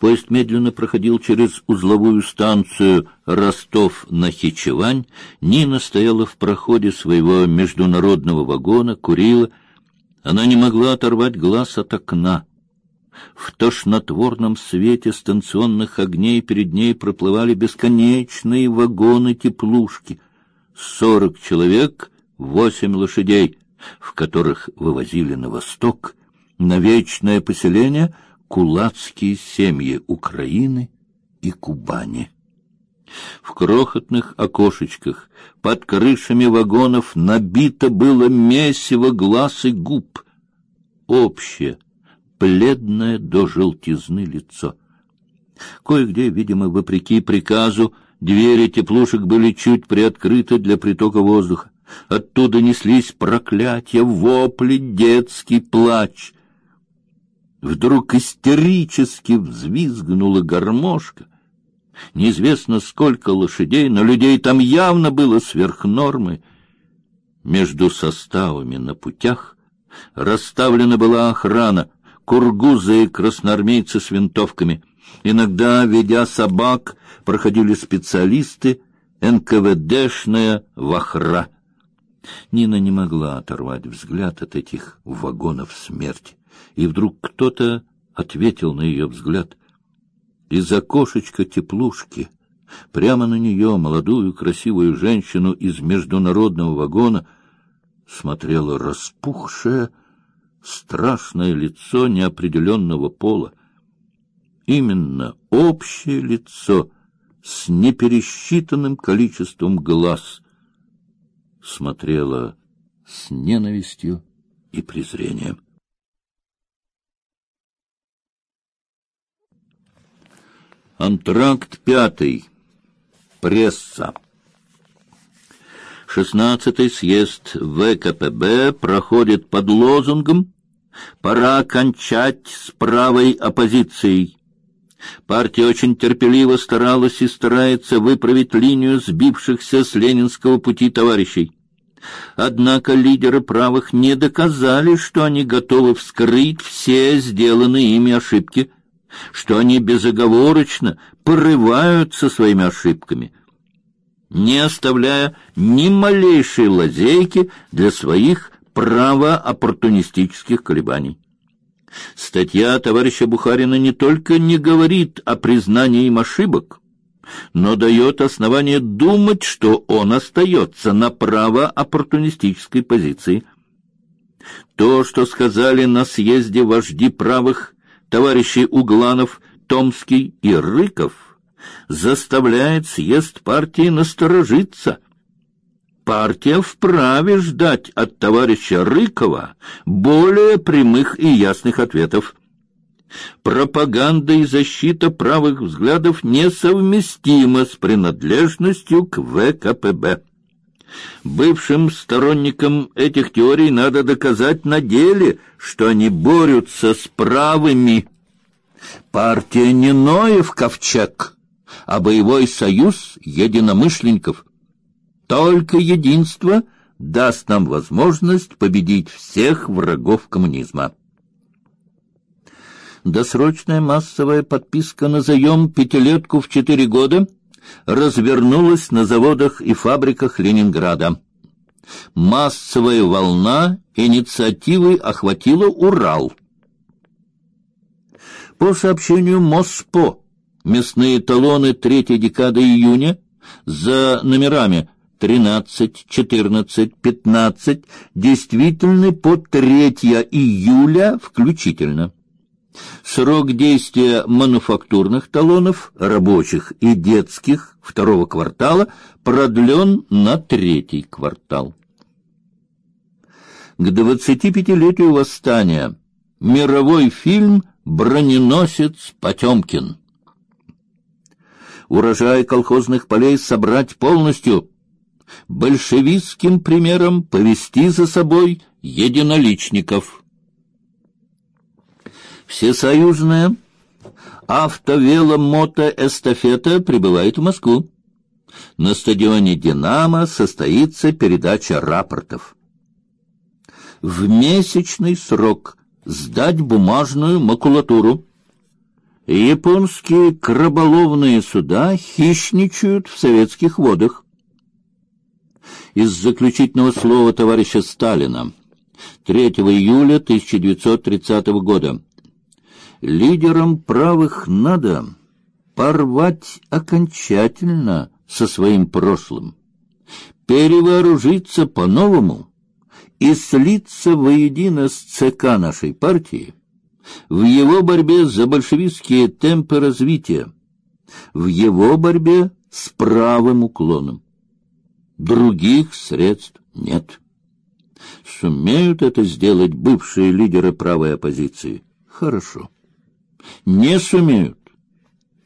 Поезд медленно проходил через узловую станцию Ростов-на-Хичевань. Нина стояла в проходе своего международного вагона, курила. Она не могла оторвать глаз от окна. В тошнотворном свете станционных огней перед ней проплывали бесконечные вагоны-теплушки. Сорок человек, восемь лошадей, в которых вывозили на восток, на вечное поселение кулацкие семьи Украины и Кубани. В крохотных окошечках под крышами вагонов набито было месиво глаз и губ. Общее, бледное до желтизны лицо. Кое-где, видимо, вопреки приказу, двери теплушек были чуть приоткрыты для притока воздуха. Оттуда неслись проклятия, вопли, детский плач. Вдруг истерически взвизгнула гармошка. Неизвестно сколько лошадей, но людей там явно было сверх нормы. Между составами на путях расставлена была охрана, кургузы и красноармейцы с винтовками. Иногда, ведя собак, проходили специалисты, НКВДшная вахра. Нина не могла оторвать взгляд от этих вагонов смерти и вдруг кто-то ответил на ее взгляд. Из окошечка теплушки прямо на нее, молодую красивую женщину из международного вагона, смотрело распухшее, страшное лицо неопределенного пола. Именно общее лицо с непересчитанным количеством глаз смотрело с ненавистью и презрением. Антракт пятый. Пресса. Шестнадцатый съезд ВКПБ проходит под лозунгом «Пора кончать с правой оппозицией». Партия очень терпеливо старалась и старается выправить линию сбившихся с ленинского пути товарищей. Однако лидеры правых не доказали, что они готовы вскрыть все сделанные ими ошибки – что они безоговорочно порываются своими ошибками, не оставляя ни малейшей лазейки для своих право-оппортунистических колебаний. Статья товарища Бухарина не только не говорит о признании им ошибок, но дает основание думать, что он остается на право-оппортунистической позиции. То, что сказали на съезде вожди правых товарищи Угланов, Томский и Рыков, заставляет съезд партии насторожиться. Партия вправе ждать от товарища Рыкова более прямых и ясных ответов. Пропаганда и защита правых взглядов несовместима с принадлежностью к ВКПБ. Бывшим сторонникам этих теорий надо доказать на деле, что они борются с правыми. Партия не Ноев ковчег, а боевой союз единомышленников. Только единство даст нам возможность победить всех врагов коммунизма. Досрочная массовая подписка на заем пятилетку в четыре года — развернулась на заводах и фабриках Ленинграда. Массовая волна инициативы охватила Урал. По сообщению Моспо, мясные талоны третьей декады июня за номерами 13, 14, 15 действительны по 3 июля включительно. Срок действия мануфактурных талонов, рабочих и детских второго квартала продлен на третий квартал. К 25-летию восстания мировой фильм «Броненосец Потемкин». Урожай колхозных полей собрать полностью, большевистским примером повести за собой единоличников – Всесоюзная автовеломотоэстафета прибывает в Москву. На стадионе «Динамо» состоится передача рапортов. В месячный срок сдать бумажную макулатуру. Японские краболовные суда хищничают в советских водах. Из заключительного слова товарища Сталина 3 июля 1930 года. Лидерам правых надо порвать окончательно со своим прошлым, перевооружиться по-новому и слиться воедино с ЦК нашей партии в его борьбе за большевистские темпы развития, в его борьбе с правым уклоном. Других средств нет. Сумеют это сделать бывшие лидеры правой оппозиции? Хорошо. Не сумеют?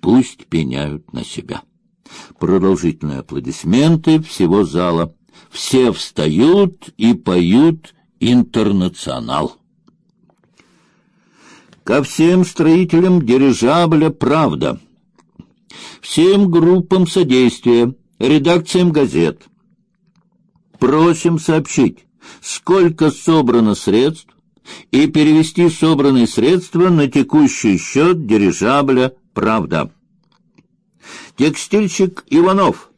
Пусть пеняют на себя. Продолжительные аплодисменты всего зала. Все встают и поют «Интернационал». Ко всем строителям дирижабля «Правда», всем группам содействия, редакциям газет. Просим сообщить, сколько собрано средств, и перевести собранные средства на текущий счет дирижабля «Правда». Текстильщик Иванов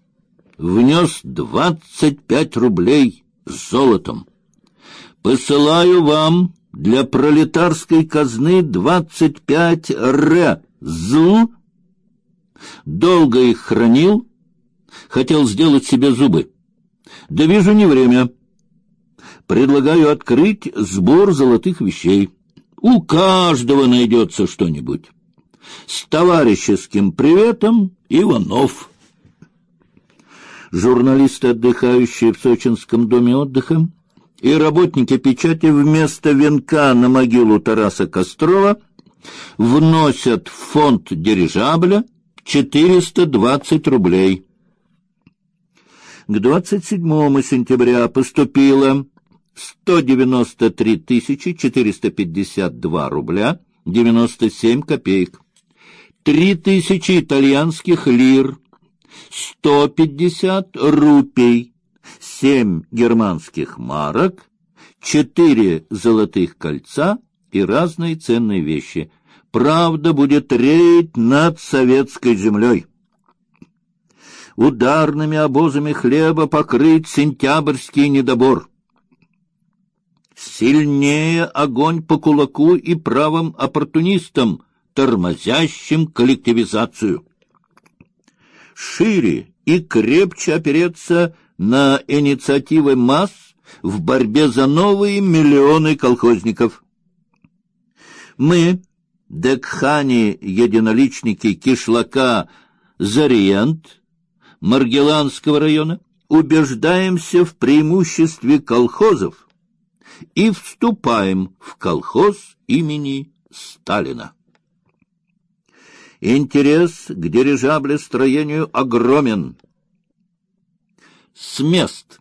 внес двадцать пять рублей с золотом. Посылаю вам для пролетарской казны двадцать пять р зл. Долго их хранил, хотел сделать себе зубы. Да вижу не время. Предлагаю открыть сбор золотых вещей. У каждого найдется что-нибудь. С товарищеским приветом, Иванов. Журналисты, отдыхающие в сочинском доме отдыха, и работники печати вместо венка на могилу Тараса Кострова вносят в фонд дирижабля 420 рублей. К 27 сентября поступило 193 452 рубля 97 копеек. 3000 итальянских лир, 150 рупий, семь германских марок, четыре золотых кольца и разные ценные вещи. Правда будет реять над советской землей. Ударными обозами хлеба покрыть сентябрьский недобор. Сильнее огонь по кулаку и правым оппортунистам, тормозящим коллективизацию. Шире и крепче опереться на инициативы масс в борьбе за новые миллионы колхозников. Мы, Декхани, единоличники Кишлака, Зариент, Маргеланского района, убеждаемся в преимуществе колхозов и вступаем в колхоз имени Сталина. Интерес к дирижаблестроению огромен с мест